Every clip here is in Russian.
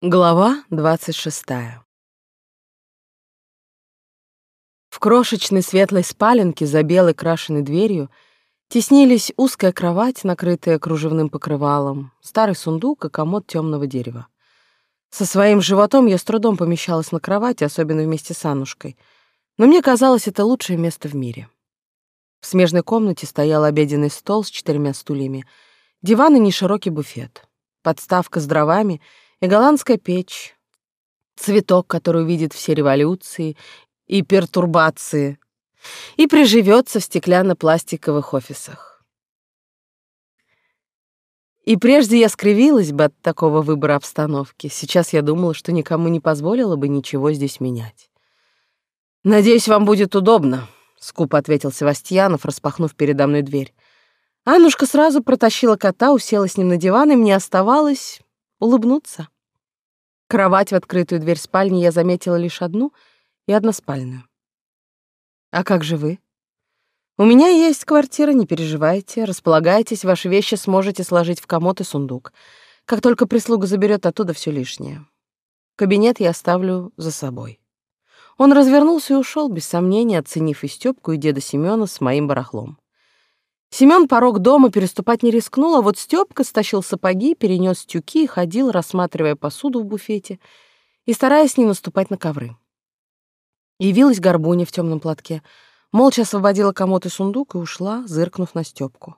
Глава 26. В крошечной светлой спаленке за белой крашеной дверью теснились узкая кровать, накрытая кружевным покрывалом, старый сундук и комод темного дерева. Со своим животом я с трудом помещалась на кровати, особенно вместе с Аннушкой, но мне казалось, это лучшее место в мире. В смежной комнате стоял обеденный стол с четырьмя стульями, диван и неширокий буфет, подставка с дровами — и голландская печь, цветок, который увидит все революции и пертурбации и приживется в стеклянно-пластиковых офисах. И прежде я скривилась бы от такого выбора обстановки. Сейчас я думала, что никому не позволила бы ничего здесь менять. «Надеюсь, вам будет удобно», — скупо ответил Севастьянов, распахнув передо мной дверь. Аннушка сразу протащила кота, усела с ним на диван, и мне оставалось улыбнуться. Кровать в открытую дверь спальни я заметила лишь одну и односпальную. «А как же вы?» «У меня есть квартира, не переживайте. Располагайтесь, ваши вещи сможете сложить в комод и сундук. Как только прислуга заберет оттуда все лишнее. Кабинет я оставлю за собой». Он развернулся и ушел, без сомнения, оценив и Стёпку, и деда Семёна с моим барахлом. Семён порог дома переступать не рискнул, а вот Стёпка стащил сапоги, перенёс тюки и ходил, рассматривая посуду в буфете и стараясь не наступать на ковры. Явилась горбуня в тёмном платке, молча освободила комод и сундук и ушла, зыркнув на Стёпку.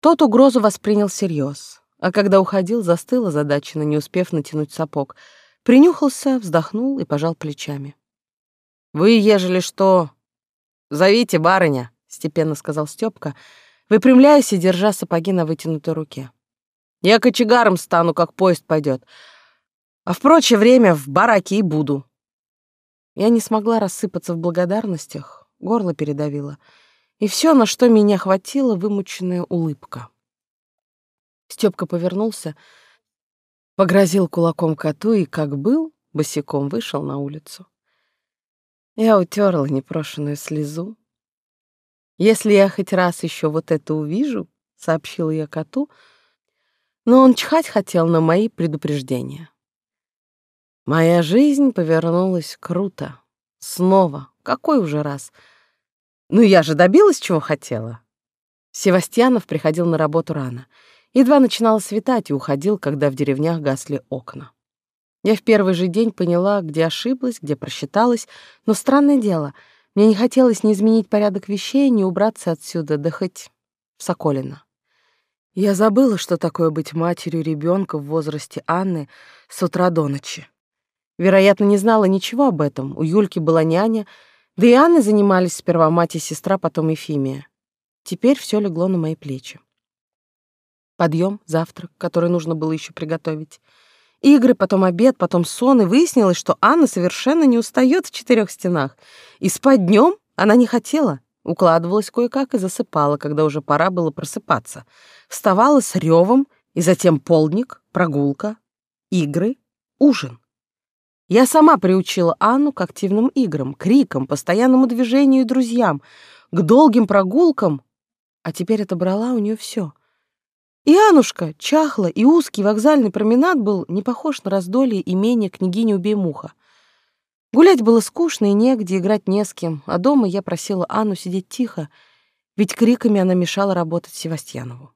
Тот угрозу воспринял всерьёз, а когда уходил, застыл озадаченно, не успев натянуть сапог, принюхался, вздохнул и пожал плечами. «Вы, ежели что, зовите барыня», степенно сказал Стёпка, выпрямляясь и держа сапоги на вытянутой руке. Я кочегаром стану, как поезд пойдет, а в прочее время в бараке и буду. Я не смогла рассыпаться в благодарностях, горло передавило, и все, на что меня хватило, вымученная улыбка. Стёпка повернулся, погрозил кулаком коту и, как был, босиком вышел на улицу. Я утерла непрошенную слезу, если я хоть раз еще вот это увижу, сообщила я коту, но он чхать хотел на мои предупреждения. Моя жизнь повернулась круто. Снова. Какой уже раз? Ну я же добилась, чего хотела. Севастьянов приходил на работу рано. Едва начинало светать и уходил, когда в деревнях гасли окна. Я в первый же день поняла, где ошиблась, где просчиталась, но странное дело — мне не хотелось ни изменить порядок вещей, ни убраться отсюда, да хоть в Соколино. Я забыла, что такое быть матерью ребенка в возрасте Анны с утра до ночи. Вероятно, не знала ничего об этом. У Юльки была няня, да и Анны занимались сперва мать и сестра, потом Ефимия. Теперь все легло на мои плечи. Подъем, завтрак, который нужно было еще приготовить — Игры, потом обед, потом сон, и выяснилось, что Анна совершенно не устает в четырех стенах. И спать днем она не хотела. Укладывалась кое-как и засыпала, когда уже пора было просыпаться. Вставала с ревом, и затем полдник, прогулка, игры, ужин. Я сама приучила Анну к активным играм, крикам, постоянному движению и друзьям, к долгим прогулкам, а теперь отобрала у нее все. И Анушка чахла, и узкий вокзальный променад был не похож на раздолье имения княгини Убей-Муха. Гулять было скучно и негде, играть не с кем, а дома я просила Анну сидеть тихо, ведь криками она мешала работать Севастьянову.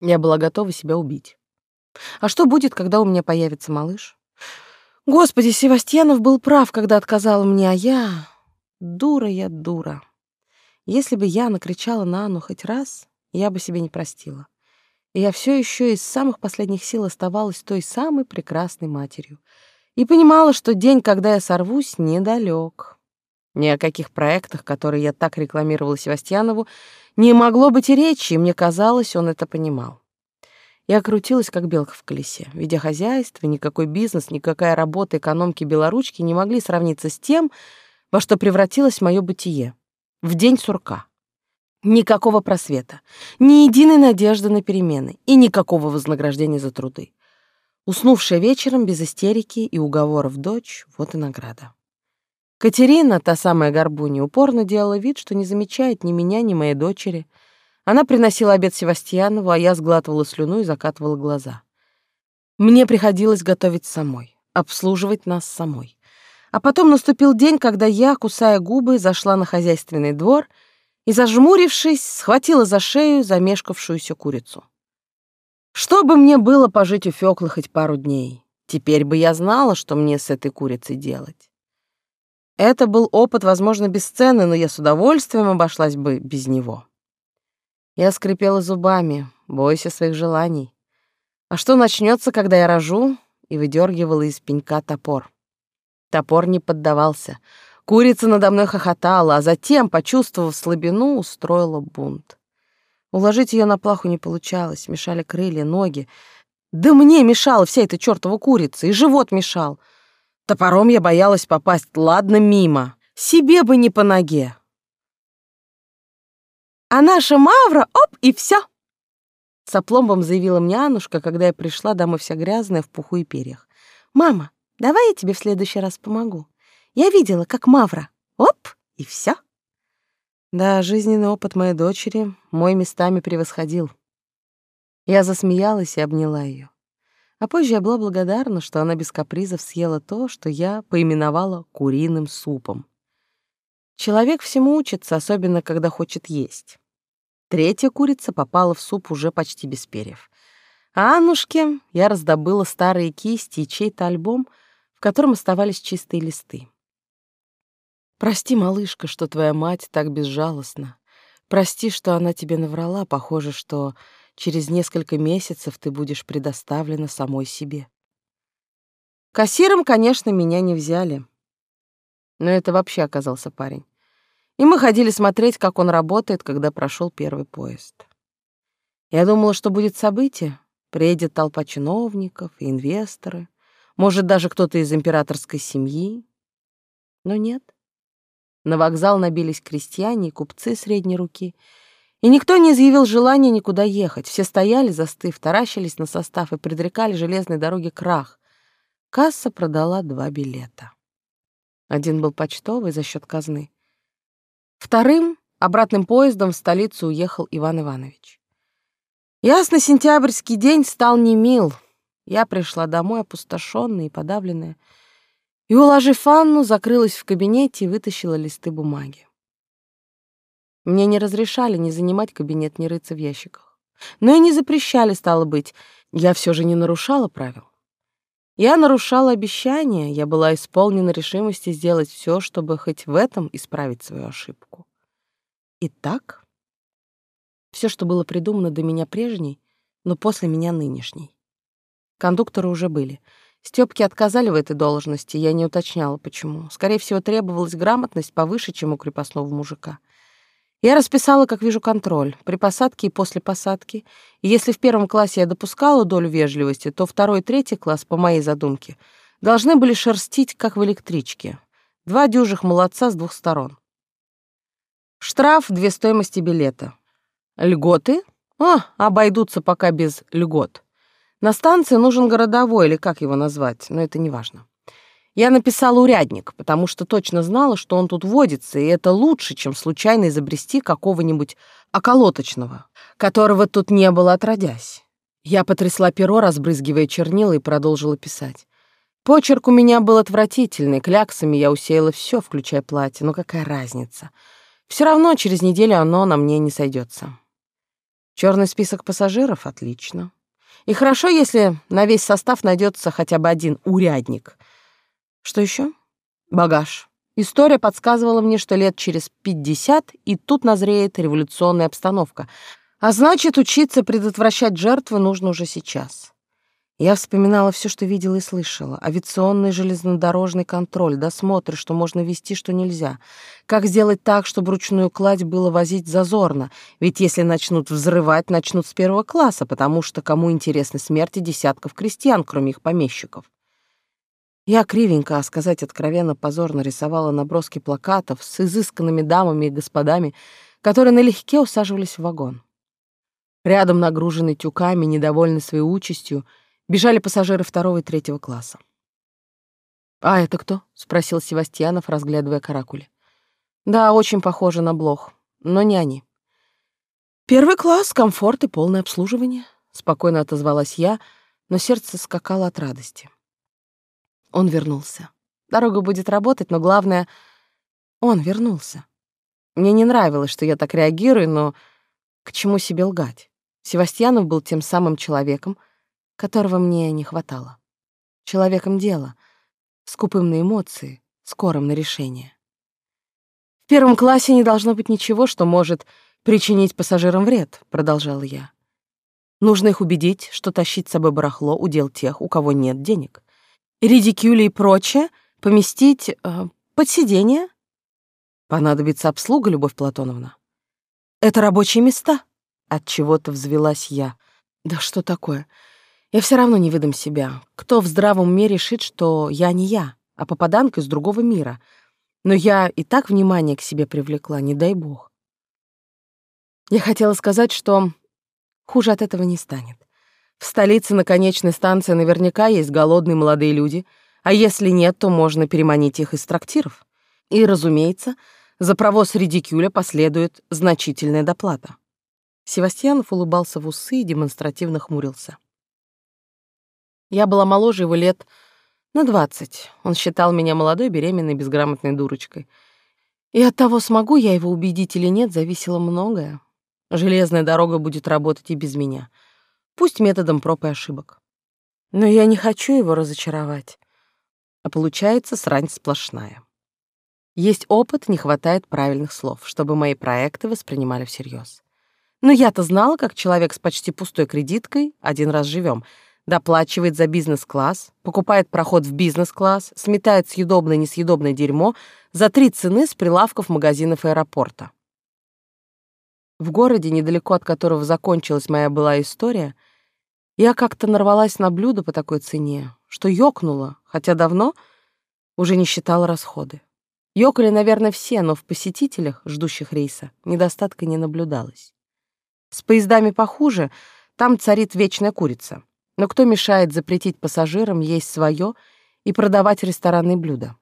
Я была готова себя убить. А что будет, когда у меня появится малыш? Господи, Севастьянов был прав, когда отказал мне, а я... Дура я, дура. Если бы я накричала на Анну хоть раз, я бы себе не простила. И я все еще из самых последних сил оставалась той самой прекрасной матерью. И понимала, что день, когда я сорвусь, недалек. Ни о каких проектах, которые я так рекламировала Севастьянову, не могло быть и речи, и мне казалось, он это понимал. Я крутилась, как белка в колесе. Ведя хозяйство, никакой бизнес, никакая работа экономки белоручки не могли сравниться с тем, во что превратилось мое бытие. В день сурка. Никакого просвета, ни единой надежды на перемены и никакого вознаграждения за труды. Уснувшая вечером без истерики и уговоров дочь — вот и награда. Катерина, та самая горбуня, упорно делала вид, что не замечает ни меня, ни моей дочери. Она приносила обед Севастьянову, а я сглатывала слюну и закатывала глаза. Мне приходилось готовить самой, обслуживать нас самой. А потом наступил день, когда я, кусая губы, зашла на хозяйственный двор и, зажмурившись, схватила за шею замешкавшуюся курицу. Что бы мне было пожить у Фёклы хоть пару дней? Теперь бы я знала, что мне с этой курицей делать. Это был опыт, возможно, бесценный, но я с удовольствием обошлась бы без него. Я скрипела зубами, бойся своих желаний. А что начнется, когда я рожу? И выдергивала из пенька топор. Топор не поддавался. Курица надо мной хохотала, а затем, почувствовав слабину, устроила бунт. Уложить ее на плаху не получалось, мешали крылья, ноги. Да мне мешала вся эта чертова курица, и живот мешал. Топором я боялась попасть, ладно, мимо. Себе бы не по ноге. А наша Мавра, оп, и все. С заявила мне Анушка, когда я пришла домой вся грязная, в пуху и перьях. «Мама, давай я тебе в следующий раз помогу. Я видела, как Мавра. Оп, и все. Да, жизненный опыт моей дочери мой местами превосходил. Я засмеялась и обняла ее. А позже я была благодарна, что она без капризов съела то, что я поименовала куриным супом. Человек всему учится, особенно когда хочет есть. Третья курица попала в суп уже почти без перьев. А Аннушке я раздобыла старые кисти и чей-то альбом, в котором оставались чистые листы. Прости, малышка, что твоя мать так безжалостна. Прости, что она тебе наврала. Похоже, что через несколько месяцев ты будешь предоставлена самой себе. Кассиром, конечно, меня не взяли. Но это вообще оказался парень. И мы ходили смотреть, как он работает, когда прошел первый поезд. Я думала, что будет событие. Приедет толпа чиновников и инвесторы, может, даже кто-то из императорской семьи. Но нет. На вокзал набились крестьяне и купцы средней руки, и никто не изъявил желания никуда ехать. Все стояли, застыв, таращились на состав и предрекали железной дороге крах. Касса продала два билета. Один был почтовый за счет казны. Вторым, обратным поездом в столицу уехал Иван Иванович. Ясно, сентябрьский день стал немил. Я пришла домой опустошенная и подавленная, и, уложив Анну, закрылась в кабинете и вытащила листы бумаги. Мне не разрешали ни занимать кабинет, ни рыться в ящиках. Но и не запрещали, стало быть. Я все же не нарушала правил. Я нарушала обещания, я была исполнена решимости сделать все, чтобы хоть в этом исправить свою ошибку. Итак, все, что было придумано до меня прежней, но после меня нынешней. Кондукторы уже были — Стёпке отказали в этой должности, я не уточняла, почему. Скорее всего, требовалась грамотность повыше, чем у крепостного мужика. Я расписала, как вижу, контроль, при посадке и после посадки. И если в первом классе я допускала долю вежливости, то второй и третий класс, по моей задумке, должны были шерстить, как в электричке. Два дюжих молодца с двух сторон. Штраф — две стоимости билета. Льготы? А, обойдутся пока без льгот. На станции нужен городовой, или как его назвать, но это не важно. Я написала урядник, потому что точно знала, что он тут водится, и это лучше, чем случайно изобрести какого-нибудь околоточного, которого тут не было отродясь. Я потрясла перо, разбрызгивая чернила, и продолжила писать. Почерк у меня был отвратительный, кляксами я усеяла все, включая платье, но какая разница? Все равно через неделю оно на мне не сойдется. Черный список пассажиров — отлично. И хорошо, если на весь состав найдется хотя бы один урядник. Что еще? Багаж. История подсказывала мне, что лет через пятьдесят и тут назреет революционная обстановка. А значит, учиться предотвращать жертвы нужно уже сейчас. Я вспоминала все, что видела и слышала. Авиационный железнодорожный контроль, досмотры, что можно вести, что нельзя. Как сделать так, чтобы ручную кладь было возить зазорно? Ведь если начнут взрывать, начнут с первого класса, потому что кому интересны смерти десятков крестьян, кроме их помещиков? Я кривенько, а сказать откровенно, позорно рисовала наброски плакатов с изысканными дамами и господами, которые налегке усаживались в вагон. Рядом, нагруженный тюками, недовольный своей участью, бежали пассажиры второго и третьего класса. «А это кто?» — спросил Севастьянов, разглядывая каракули. «Да, очень похоже на блох, но не они». «Первый класс, комфорт и полное обслуживание», — спокойно отозвалась я, но сердце скакало от радости. Он вернулся. Дорога будет работать, но главное — он вернулся. Мне не нравилось, что я так реагирую, но к чему себе лгать? Севастьянов был тем самым человеком, которого мне не хватало. Человеком дела, скупым на эмоции, скорым на решение. В первом классе не должно быть ничего, что может причинить пассажирам вред, продолжала я. Нужно их убедить, что тащить с собой барахло — удел тех, у кого нет денег. Редикюли и прочее поместить э, под сиденье. Понадобится обслуга, Любовь Платоновна. Это рабочие места. От чего-то взвелась я. Да что такое? Я все равно не выдам себя. Кто в здравом уме решит, что я не я, а попаданка из другого мира? Но я и так внимание к себе привлекла, не дай бог. Я хотела сказать, что Хуже от этого не станет. В столице на конечной станции наверняка есть голодные молодые люди, а если нет, то можно переманить их из трактиров. И, разумеется, за провоз редикюля последует значительная доплата. Севастьянов улыбался в усы и демонстративно хмурился. Я была моложе его лет на двадцать. Он считал меня молодой, беременной, безграмотной дурочкой. И от того, смогу я его убедить или нет, зависело многое. Железная дорога будет работать и без меня. Пусть методом проб и ошибок. Но я не хочу его разочаровать. А получается срань сплошная. Есть опыт, не хватает правильных слов, чтобы мои проекты воспринимали всерьез. Но я-то знала, как человек с почти пустой кредиткой, один раз живем, доплачивает за бизнес-класс, покупает проход в бизнес-класс, сметает съедобное-несъедобное дерьмо за три цены с прилавков магазинов аэропорта. В городе, недалеко от которого закончилась моя была история, я как-то нарвалась на блюдо по такой цене, что ёкнуло, хотя давно уже не считала расходы. Ёкали, наверное, все, но в посетителях, ждущих рейса, недостатка не наблюдалось. С поездами похуже, там царит вечная курица. Но кто мешает запретить пассажирам есть свое и продавать ресторанные блюда?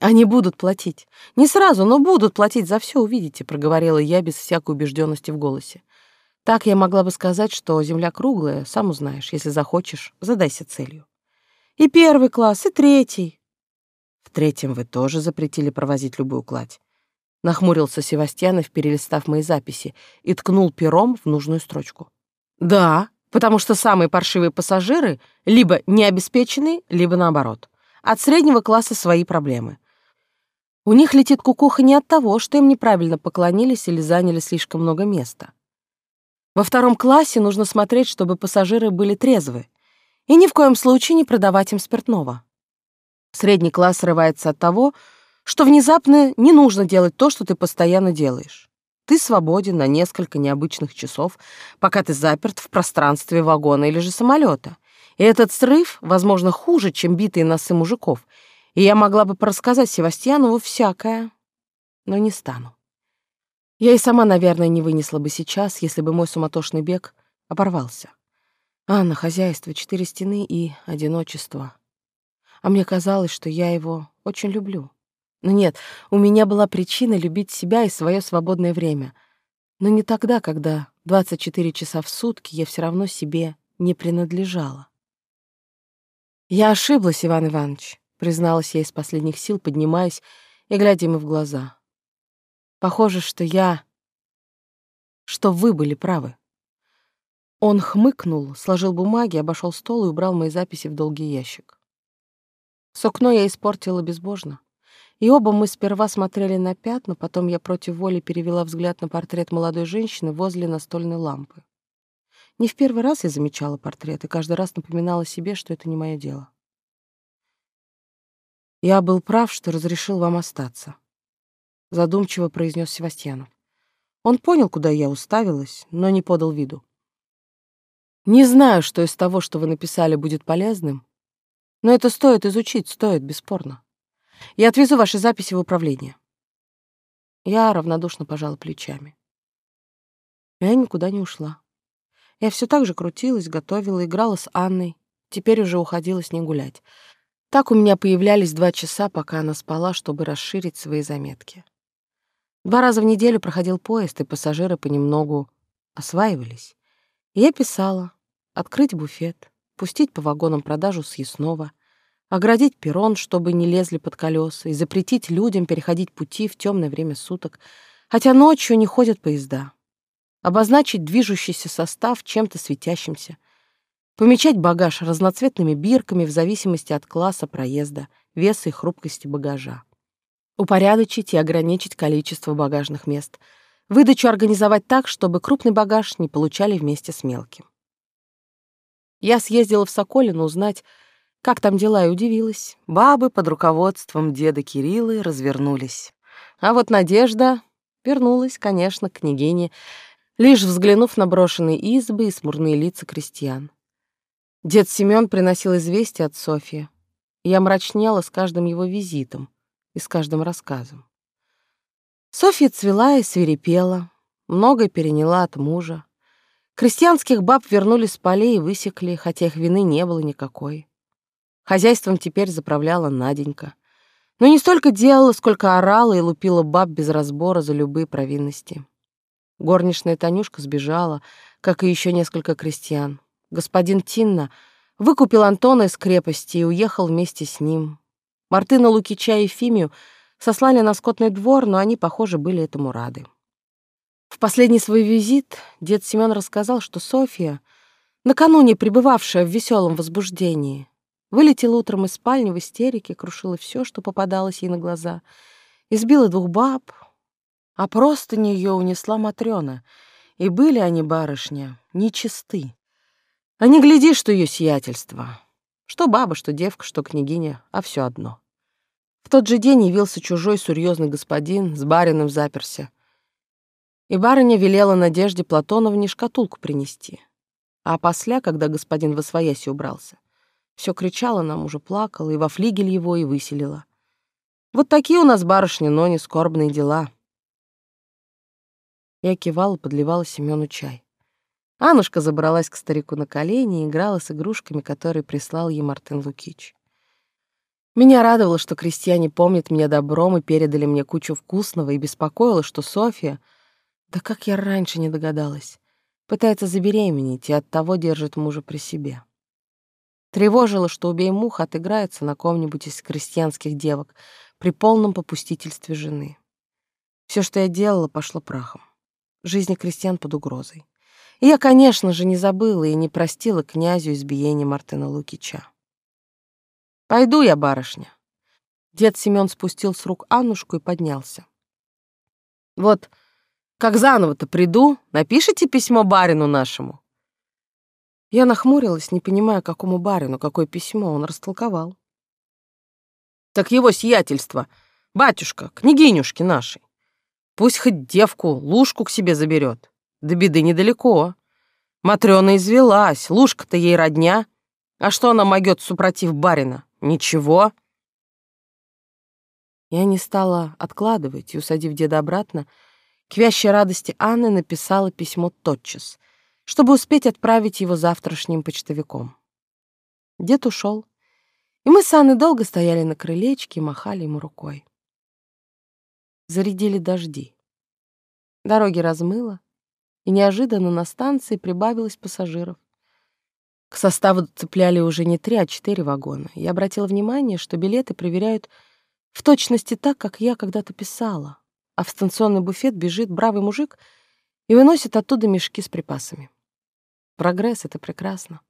Они будут платить. Не сразу, но будут платить за все, увидите, проговорила я без всякой убежденности в голосе. Так я могла бы сказать, что земля круглая, сам узнаешь, если захочешь, задайся целью. И первый класс, и третий. В третьем вы тоже запретили провозить любую кладь. Нахмурился Севастьянов, перелистав мои записи, и ткнул пером в нужную строчку. Да, потому что самые паршивые пассажиры либо необеспеченные, либо наоборот. От среднего класса свои проблемы. У них летит кукуха не от того, что им неправильно поклонились или заняли слишком много места. Во втором классе нужно смотреть, чтобы пассажиры были трезвы, и ни в коем случае не продавать им спиртного. Средний класс срывается от того, что внезапно не нужно делать то, что ты постоянно делаешь. Ты свободен на несколько необычных часов, пока ты заперт в пространстве вагона или же самолета. И этот срыв, возможно, хуже, чем битые носы мужиков — и я могла бы порассказать Севастьянову всякое, но не стану. Я и сама, наверное, не вынесла бы сейчас, если бы мой суматошный бег оборвался. Анна, хозяйство, четыре стены и одиночество. А мне казалось, что я его очень люблю. Но нет, у меня была причина любить себя и свое свободное время. Но не тогда, когда 24 часа в сутки я все равно себе не принадлежала. Я ошиблась, Иван Иванович призналась я из последних сил, поднимаясь и глядя ему в глаза. Похоже, что я... что вы были правы. Он хмыкнул, сложил бумаги, обошел стол и убрал мои записи в долгий ящик. Сукно я испортила безбожно. И оба мы сперва смотрели на пятна, потом я против воли перевела взгляд на портрет молодой женщины возле настольной лампы. Не в первый раз я замечала портрет и каждый раз напоминала себе, что это не мое дело. Я был прав, что разрешил вам остаться, задумчиво произнес Севастьянов. Он понял, куда я уставилась, но не подал виду. Не знаю, что из того, что вы написали, будет полезным, но это стоит изучить, стоит, бесспорно. Я отвезу ваши записи в управление. Я равнодушно пожала плечами. Я никуда не ушла. Я все так же крутилась, готовила, играла с Анной. Теперь уже уходила с ней гулять. Так у меня появлялись два часа, пока она спала, чтобы расширить свои заметки. Два раза в неделю проходил поезд, и пассажиры понемногу осваивались. Я писала, открыть буфет, пустить по вагонам продажу съестного, оградить перрон, чтобы не лезли под колеса, и запретить людям переходить пути в темное время суток, хотя ночью не ходят поезда. Обозначить движущийся состав чем-то светящимся. Помечать багаж разноцветными бирками в зависимости от класса проезда, веса и хрупкости багажа. Упорядочить и ограничить количество багажных мест. Выдачу организовать так, чтобы крупный багаж не получали вместе с мелким. Я съездила в Соколино узнать, как там дела, и удивилась. Бабы под руководством деда Кириллы развернулись. А вот Надежда вернулась, конечно, к княгине, лишь взглянув на брошенные избы и смурные лица крестьян. Дед Семён приносил известия от Софьи. Я мрачнела с каждым его визитом и с каждым рассказом. Софья цвела и свирепела, многое переняла от мужа. Крестьянских баб вернули с полей и высекли, хотя их вины не было никакой. Хозяйством теперь заправляла Наденька. Но не столько делала, сколько орала и лупила баб без разбора за любые провинности. Горничная Танюшка сбежала, как и еще несколько крестьян. Господин Тинна выкупил Антона из крепости и уехал вместе с ним. Мартына Лукича и Ефимию сослали на скотный двор, но они, похоже, были этому рады. В последний свой визит дед Семен рассказал, что Софья, накануне пребывавшая в веселом возбуждении, вылетела утром из спальни в истерике, крушила все, что попадалось ей на глаза, избила двух баб, а просто нее унесла Матрёна, и были они, барышня, нечисты. А не гляди, что ее сиятельство. Что баба, что девка, что княгиня, а все одно. В тот же день явился чужой серьезный господин, с барином заперся. И барыня велела Надежде Платоновне шкатулку принести. А после, когда господин во свояси убрался, все кричала нам, уже плакала, и во флигель его и выселила. Вот такие у нас, барышни, но не скорбные дела. Я кивала, подливала Семену чай. Анушка забралась к старику на колени и играла с игрушками, которые прислал ей Мартын Лукич. Меня радовало, что крестьяне помнят меня добром и передали мне кучу вкусного, и беспокоило, что Софья, да как я раньше не догадалась, пытается забеременеть и оттого держит мужа при себе. Тревожило, что убей мух отыграется на ком-нибудь из крестьянских девок при полном попустительстве жены. Все, что я делала, пошло прахом. Жизни крестьян под угрозой. И я, конечно же, не забыла и не простила князю избиение Мартына Лукича. «Пойду я, барышня». Дед Семён спустил с рук Аннушку и поднялся. «Вот как заново-то приду, напишите письмо барину нашему». Я нахмурилась, не понимая, какому барину, какое письмо он растолковал. «Так его сиятельство, батюшка, княгинюшки нашей. Пусть хоть девку, лужку к себе заберет. До беды недалеко. Матрёна извелась, лужка-то ей родня. А что она могёт супротив барина? Ничего. Я не стала откладывать и, усадив деда обратно, к вящей радости Анны написала письмо тотчас, чтобы успеть отправить его завтрашним почтовиком. Дед ушел, и мы с Анной долго стояли на крылечке и махали ему рукой. Зарядили дожди. Дороги размыло, и неожиданно на станции прибавилось пассажиров. К составу цепляли уже не три, а четыре вагона. Я обратила внимание, что билеты проверяют в точности так, как я когда-то писала, а в станционный буфет бежит бравый мужик и выносит оттуда мешки с припасами. Прогресс — это прекрасно.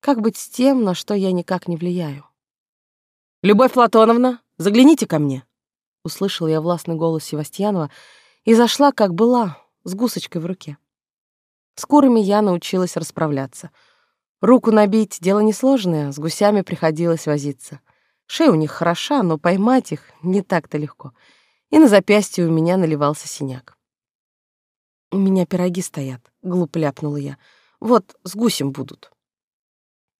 Как быть с тем, на что я никак не влияю? «Любовь Платоновна, загляните ко мне!» Услышала я властный голос Севастьянова и зашла, как была, с гусочкой в руке. С курами я научилась расправляться. Руку набить — дело несложное, с гусями приходилось возиться. Шея у них хороша, но поймать их не так-то легко. И на запястье у меня наливался синяк. «У меня пироги стоят», — глупо ляпнула я. «Вот, с гусем будут».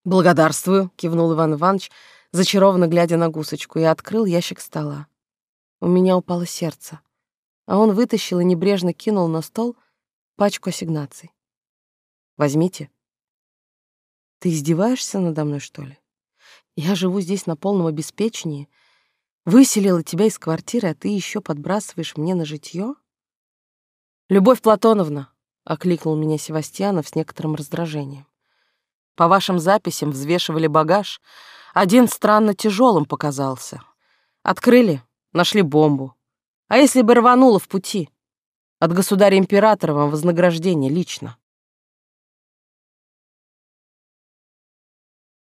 «Благодарствую», — кивнул Иван Иванович, зачарованно глядя на гусочку, и открыл ящик стола. У меня упало сердце, а он вытащил и небрежно кинул на стол пачку ассигнаций. Возьмите. Ты издеваешься надо мной, что ли? Я живу здесь на полном обеспечении, выселила тебя из квартиры, а ты еще подбрасываешь мне на житье? Любовь Платоновна, окликнул меня Севастьянов с некоторым раздражением. По вашим записям взвешивали багаж. Один странно тяжелым показался. Открыли, нашли бомбу. А если бы рвануло в пути? От государя-императора вам вознаграждение лично.